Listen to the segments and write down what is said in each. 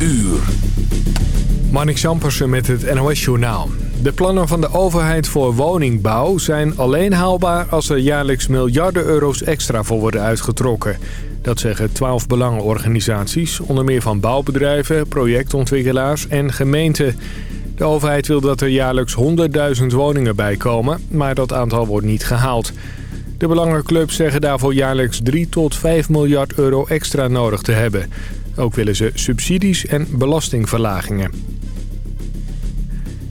uur. Marnik Sampersen met het NOS Journaal. De plannen van de overheid voor woningbouw zijn alleen haalbaar... als er jaarlijks miljarden euro's extra voor worden uitgetrokken. Dat zeggen twaalf belangenorganisaties, onder meer van bouwbedrijven, projectontwikkelaars en gemeenten. De overheid wil dat er jaarlijks 100.000 woningen bijkomen, maar dat aantal wordt niet gehaald. De belangenclubs zeggen daarvoor jaarlijks 3 tot 5 miljard euro extra nodig te hebben. Ook willen ze subsidies en belastingverlagingen.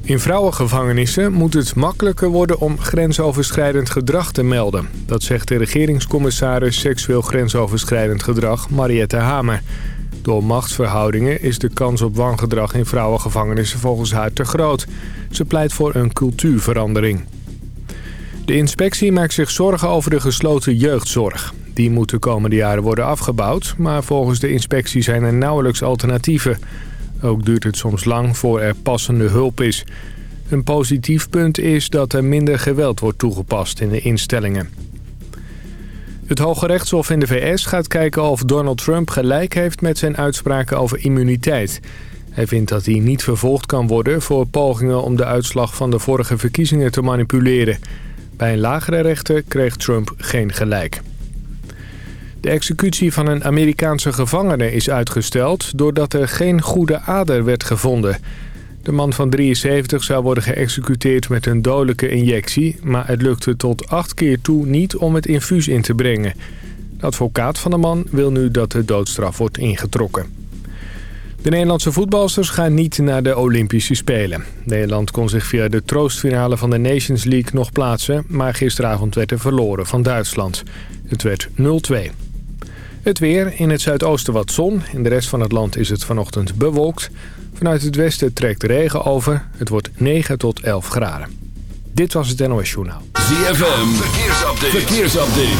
In vrouwengevangenissen moet het makkelijker worden om grensoverschrijdend gedrag te melden. Dat zegt de regeringscommissaris seksueel grensoverschrijdend gedrag Mariette Hamer. Door machtsverhoudingen is de kans op wangedrag in vrouwengevangenissen volgens haar te groot. Ze pleit voor een cultuurverandering. De inspectie maakt zich zorgen over de gesloten jeugdzorg. Die moet de komende jaren worden afgebouwd, maar volgens de inspectie zijn er nauwelijks alternatieven. Ook duurt het soms lang voor er passende hulp is. Een positief punt is dat er minder geweld wordt toegepast in de instellingen. Het Hoge Rechtshof in de VS gaat kijken of Donald Trump gelijk heeft met zijn uitspraken over immuniteit. Hij vindt dat hij niet vervolgd kan worden voor pogingen om de uitslag van de vorige verkiezingen te manipuleren. Bij een lagere rechter kreeg Trump geen gelijk. De executie van een Amerikaanse gevangene is uitgesteld... doordat er geen goede ader werd gevonden. De man van 73 zou worden geëxecuteerd met een dodelijke injectie... maar het lukte tot acht keer toe niet om het infuus in te brengen. De advocaat van de man wil nu dat de doodstraf wordt ingetrokken. De Nederlandse voetbalsters gaan niet naar de Olympische Spelen. Nederland kon zich via de troostfinale van de Nations League nog plaatsen... maar gisteravond werd er verloren van Duitsland. Het werd 0-2. Het weer, in het zuidoosten wat zon. In de rest van het land is het vanochtend bewolkt. Vanuit het westen trekt de regen over. Het wordt 9 tot 11 graden. Dit was het NOS Journaal. ZFM, verkeersupdate. verkeersupdate.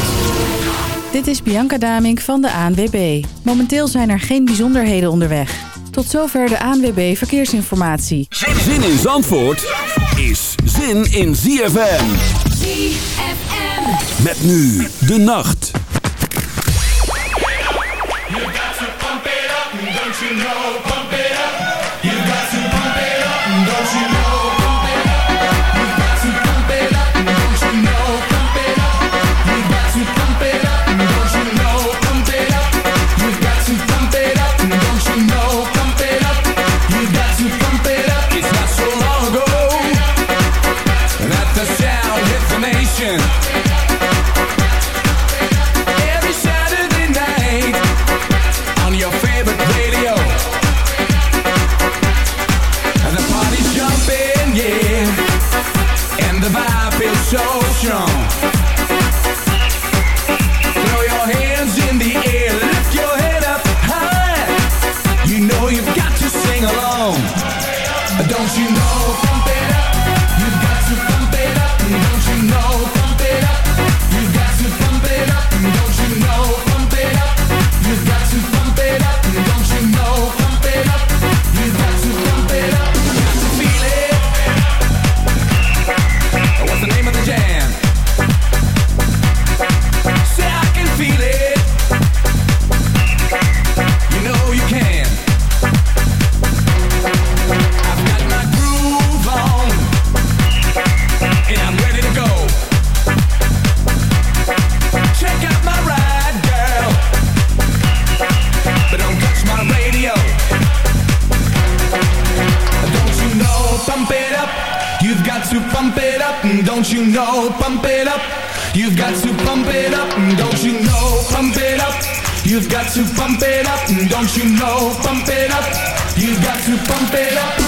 Dit is Bianca Damink van de ANWB. Momenteel zijn er geen bijzonderheden onderweg. Tot zover de ANWB Verkeersinformatie. Zin in Zandvoort is zin in ZFM. ZFM. Met nu de nacht. You know? Pump it up. You've got to pump it up.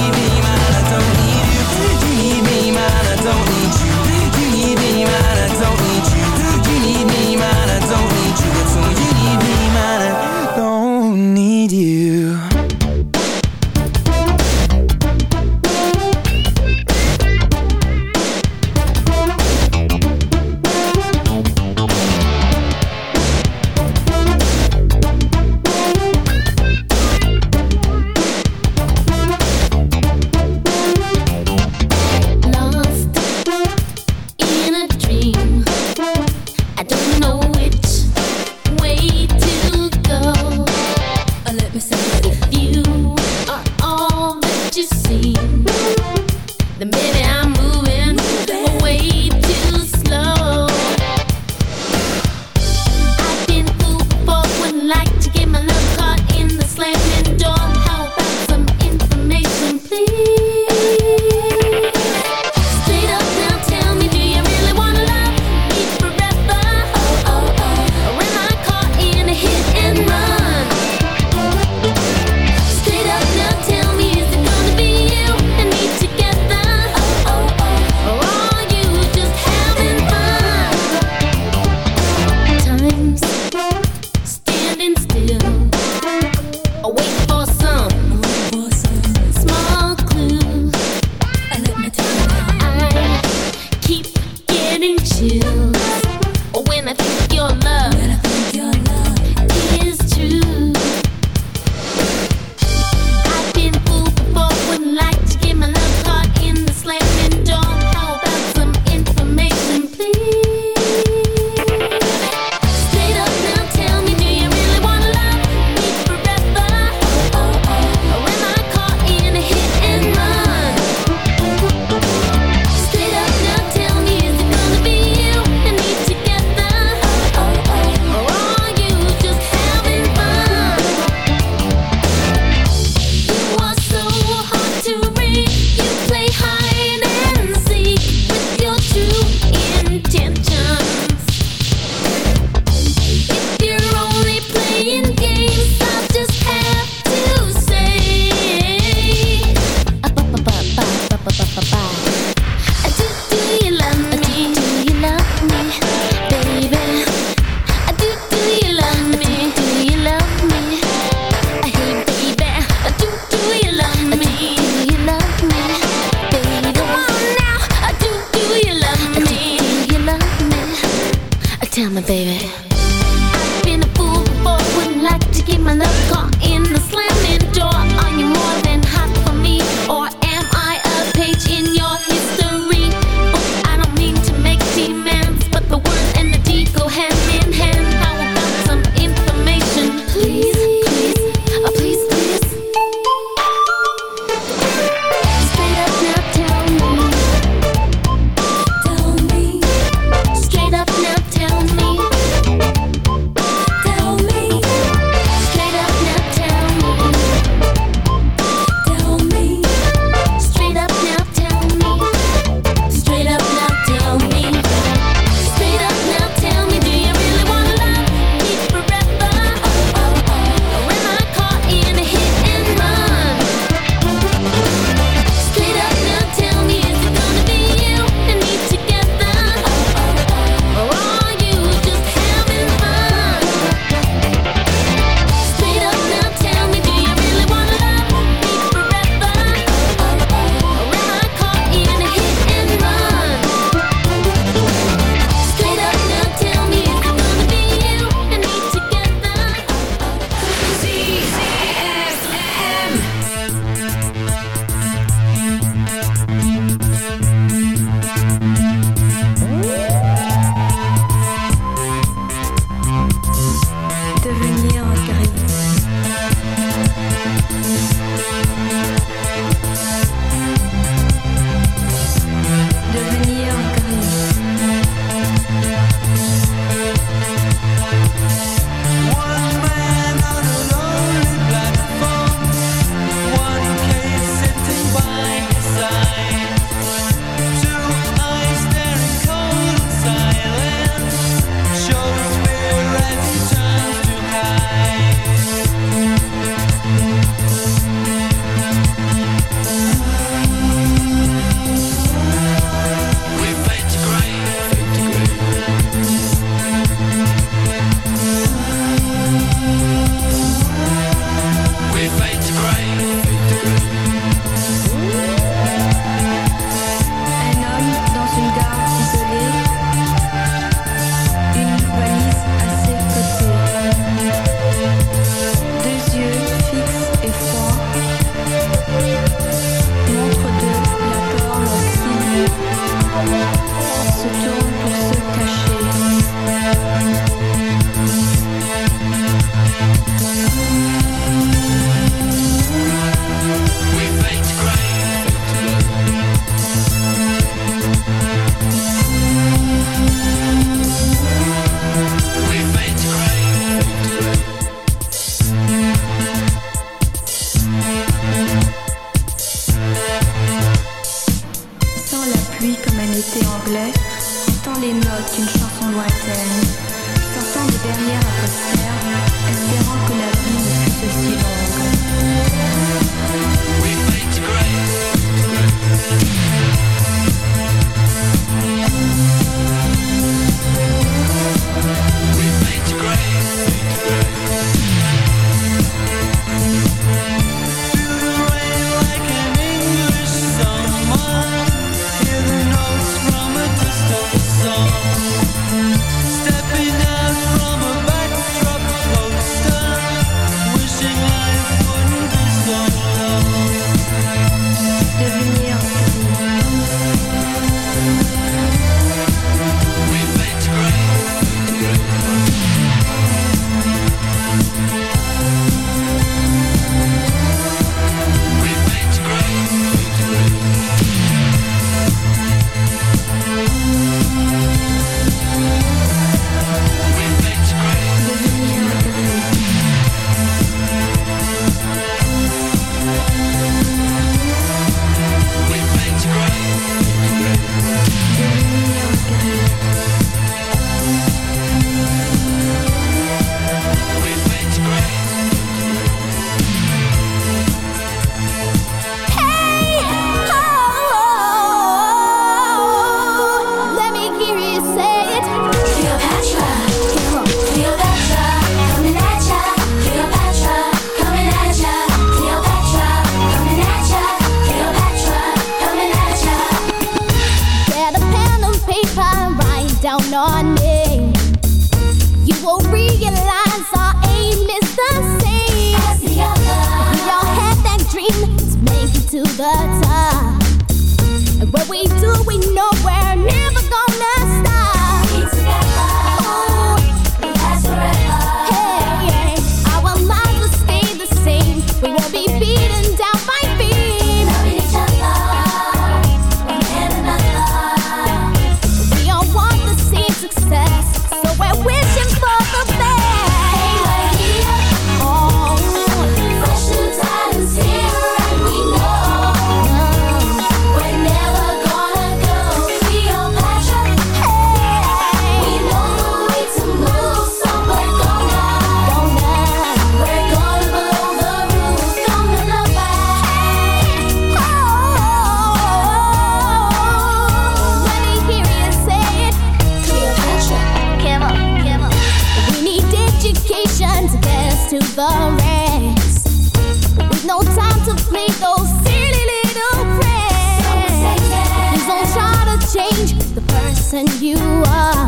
person you are.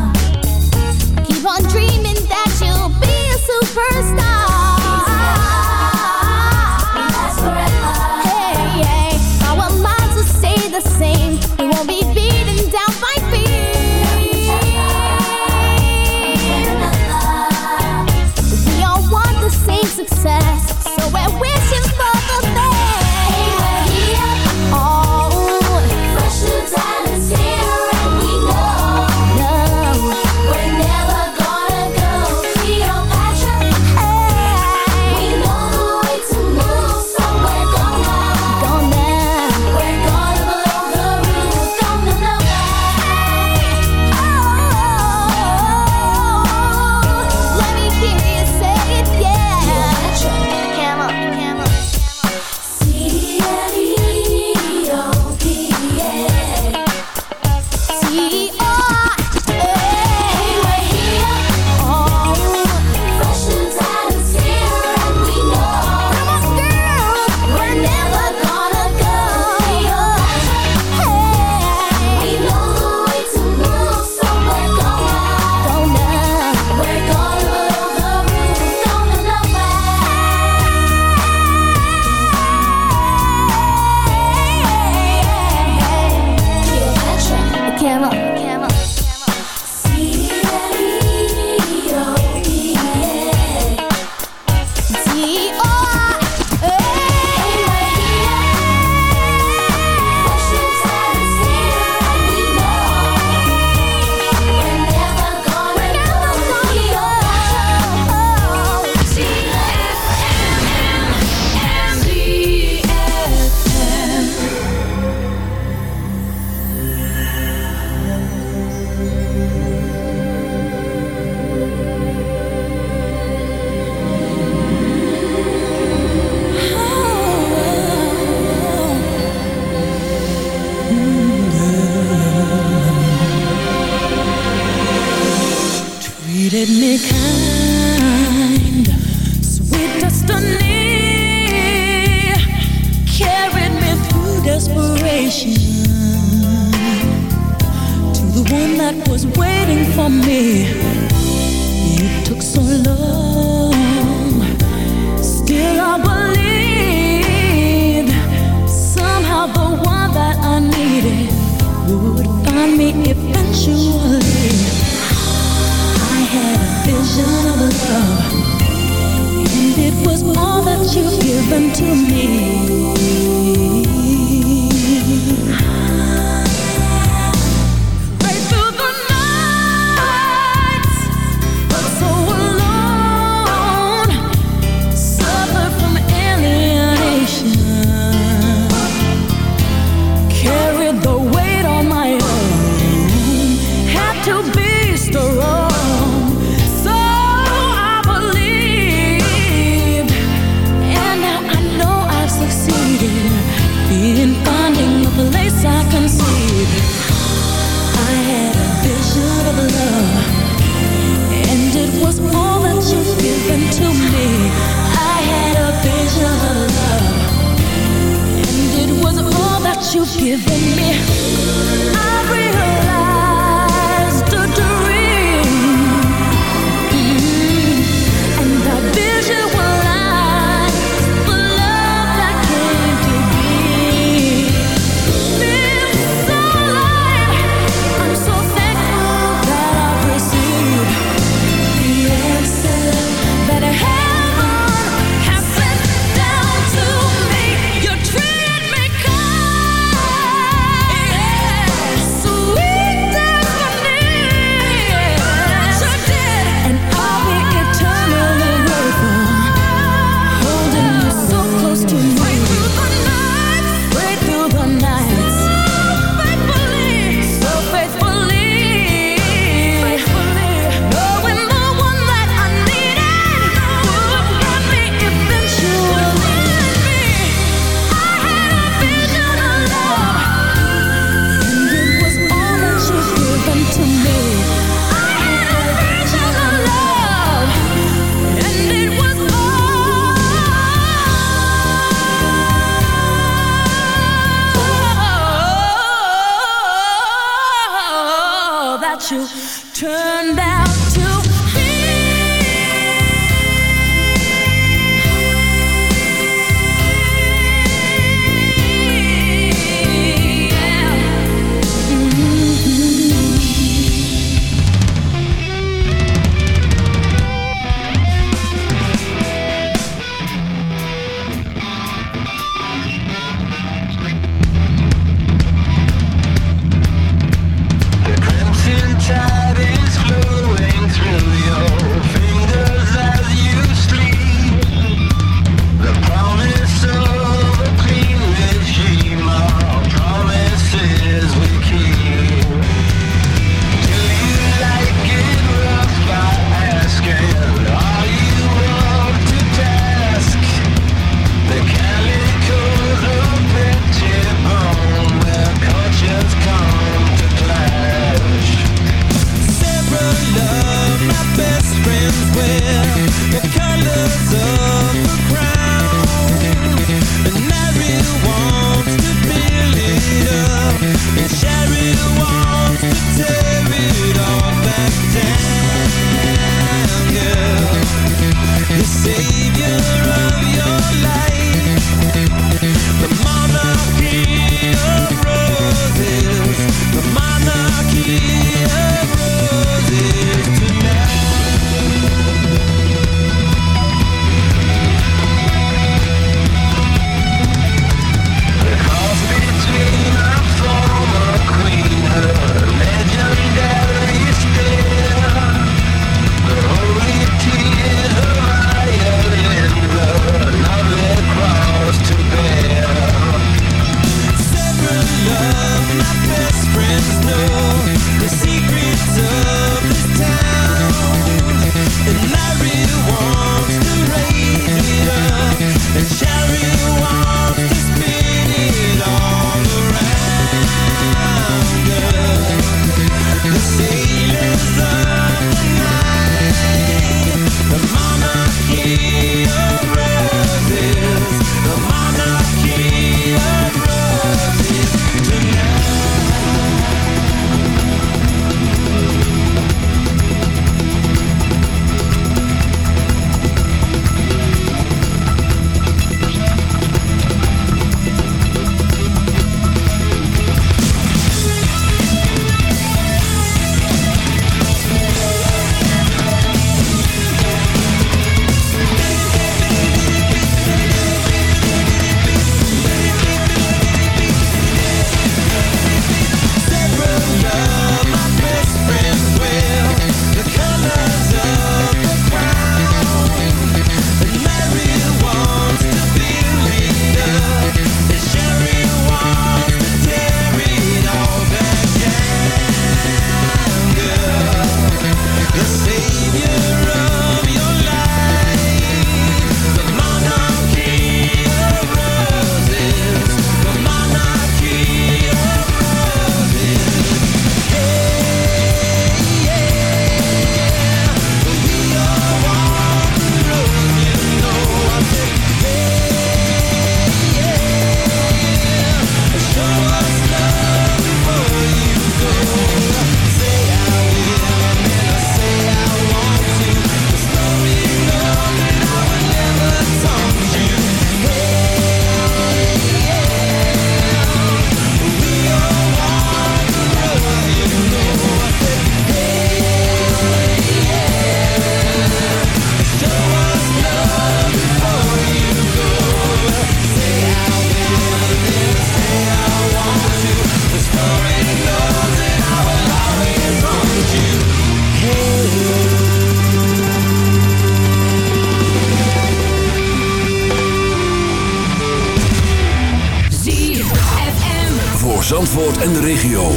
Zandvoort en de regio.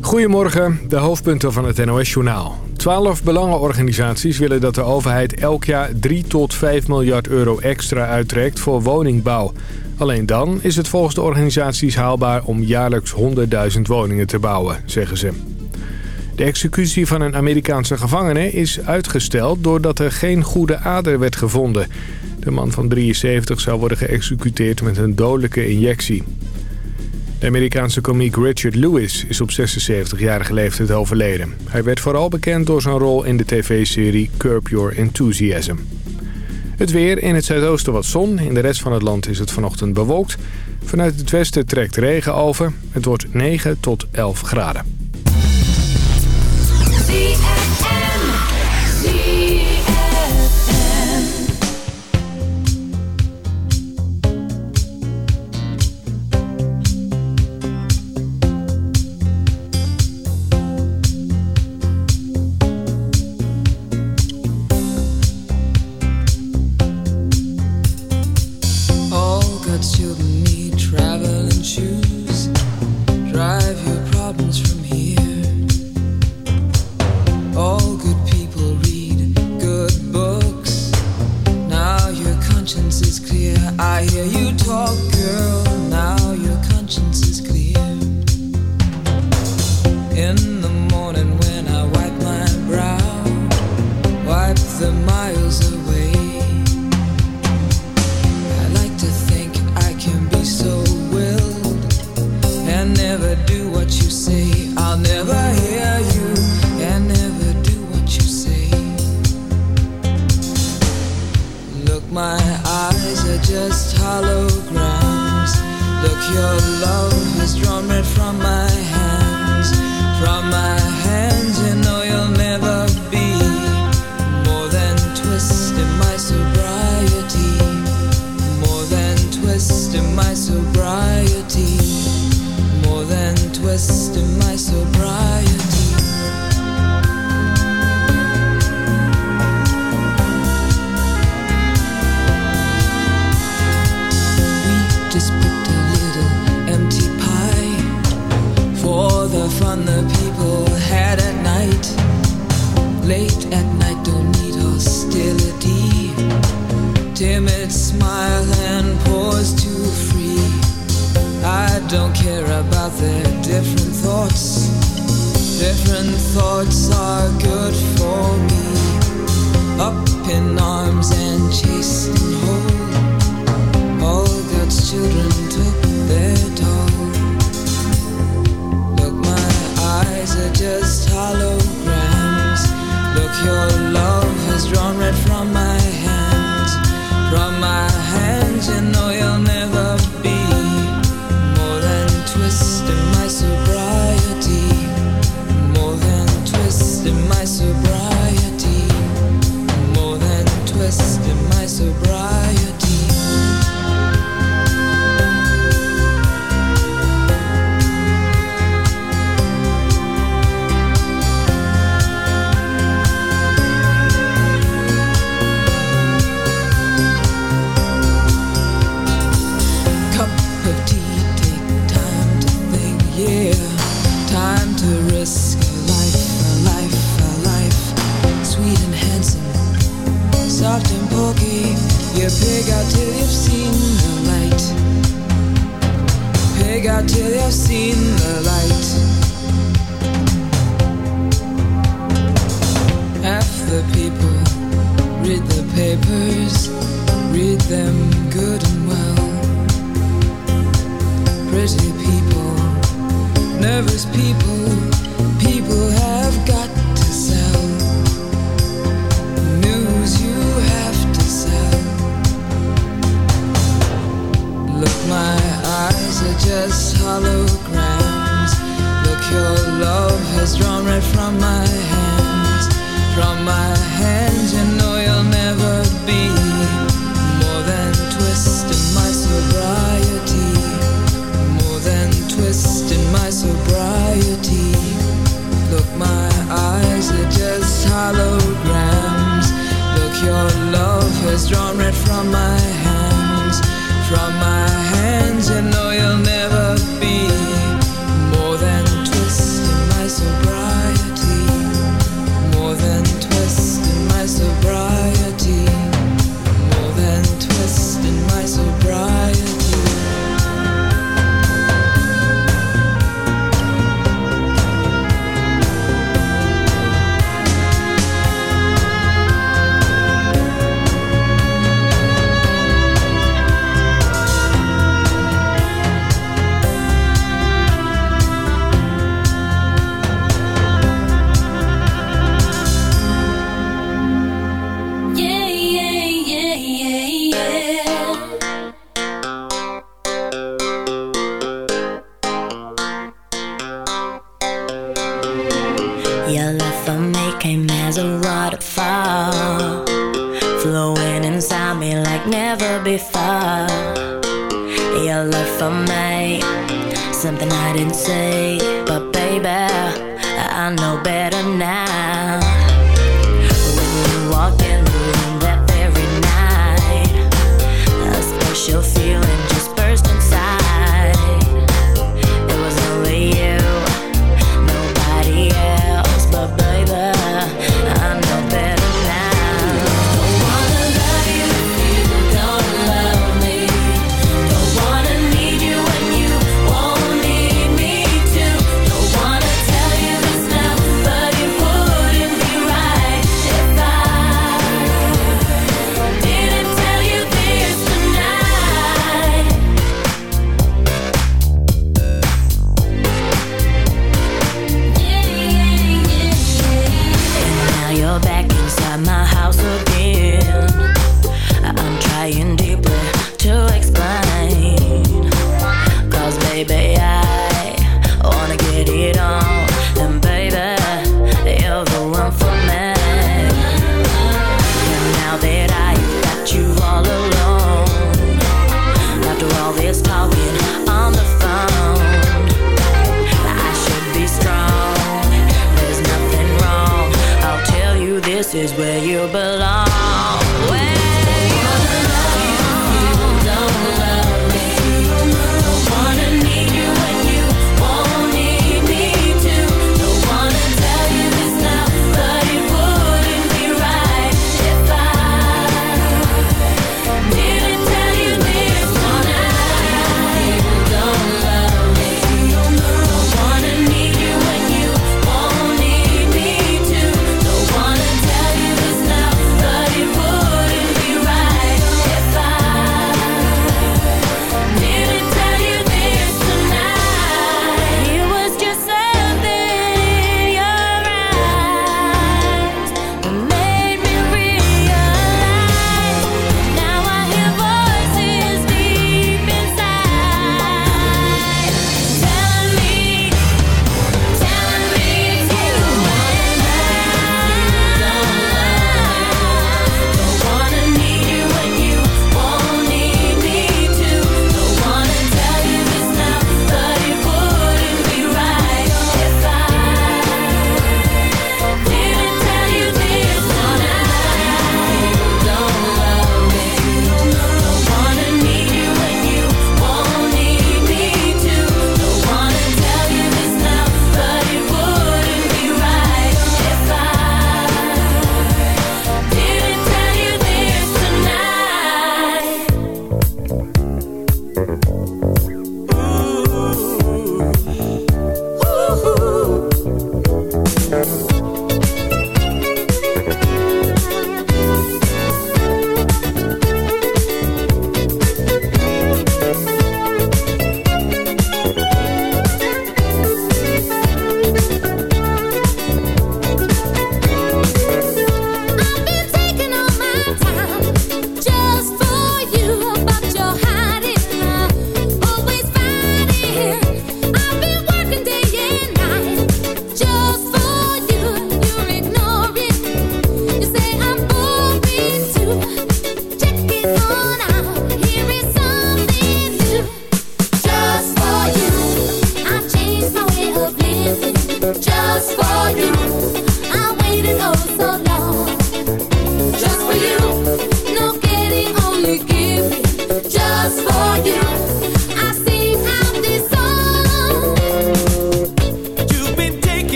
Goedemorgen, de hoofdpunten van het NOS-journaal. Twaalf belangenorganisaties willen dat de overheid elk jaar 3 tot 5 miljard euro extra uittrekt voor woningbouw. Alleen dan is het volgens de organisaties haalbaar om jaarlijks 100.000 woningen te bouwen, zeggen ze. De executie van een Amerikaanse gevangene is uitgesteld doordat er geen goede ader werd gevonden. De man van 73 zou worden geëxecuteerd met een dodelijke injectie. De Amerikaanse komiek Richard Lewis is op 76-jarige leeftijd overleden. Hij werd vooral bekend door zijn rol in de tv-serie Curb Your Enthusiasm. Het weer, in het zuidoosten wat zon. In de rest van het land is het vanochtend bewolkt. Vanuit het westen trekt regen over. Het wordt 9 tot 11 graden.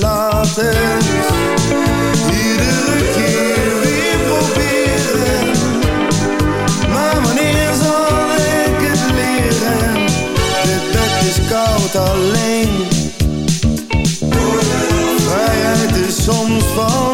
laat iedere keer weer proberen. Maar wanneer zal ik het leren? Dit bed is koud alleen. Vrijheid is soms van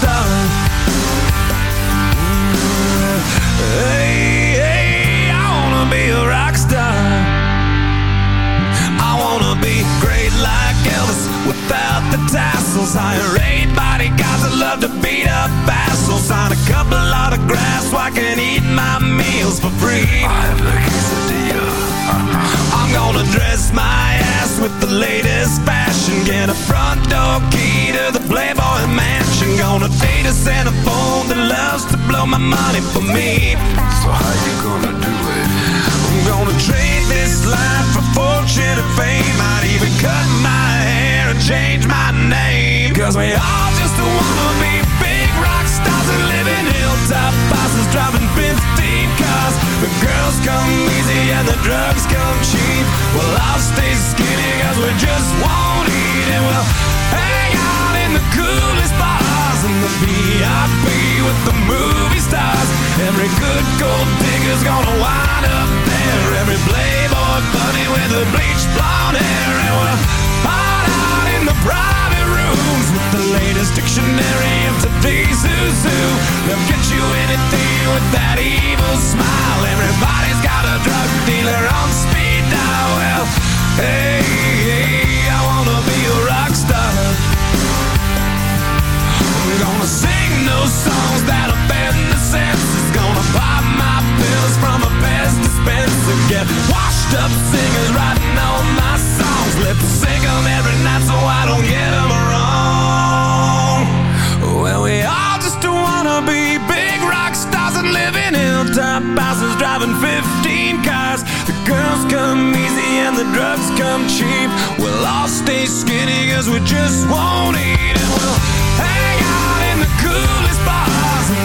starring. Hey, hey, I wanna be a rock star. I wanna be great like Elvis without the tassels. Hire eight bodyguards that love to beat up assholes. On a couple autographs so I can eat my meals for free. I have the quesadilla. I'm gonna dress my ass with the latest fashion. Get a front door key to the playboy Mansion. Gonna date a phone that loves to blow my money for me. So how you gonna do it? I'm gonna trade this life for fortune and fame. I'd even cut my hair and change my name. Cause we all just wanna be big rock stars and live in hilltop bosses driving 15 cars. The girls come easy and the drugs come cheap. With the bleached blonde hair. And we'll hide out in the private rooms with the latest dictionary of today's who's who. They'll get you anything with that evil smile. Everybody's got a drug dealer on speed dial. Well, hey, hey, I wanna be a rock star. I'm gonna sing those songs that offend the senses. Gonna pop my pills from a Pez dispenser. Get washed singers writing all my songs. Every night so I don't wrong. Well, we all just wanna be big rock stars and live in hilltop houses driving 15 cars. The girls come easy and the drugs come cheap. We'll all stay skinny cause we just won't eat we'll hang out in the in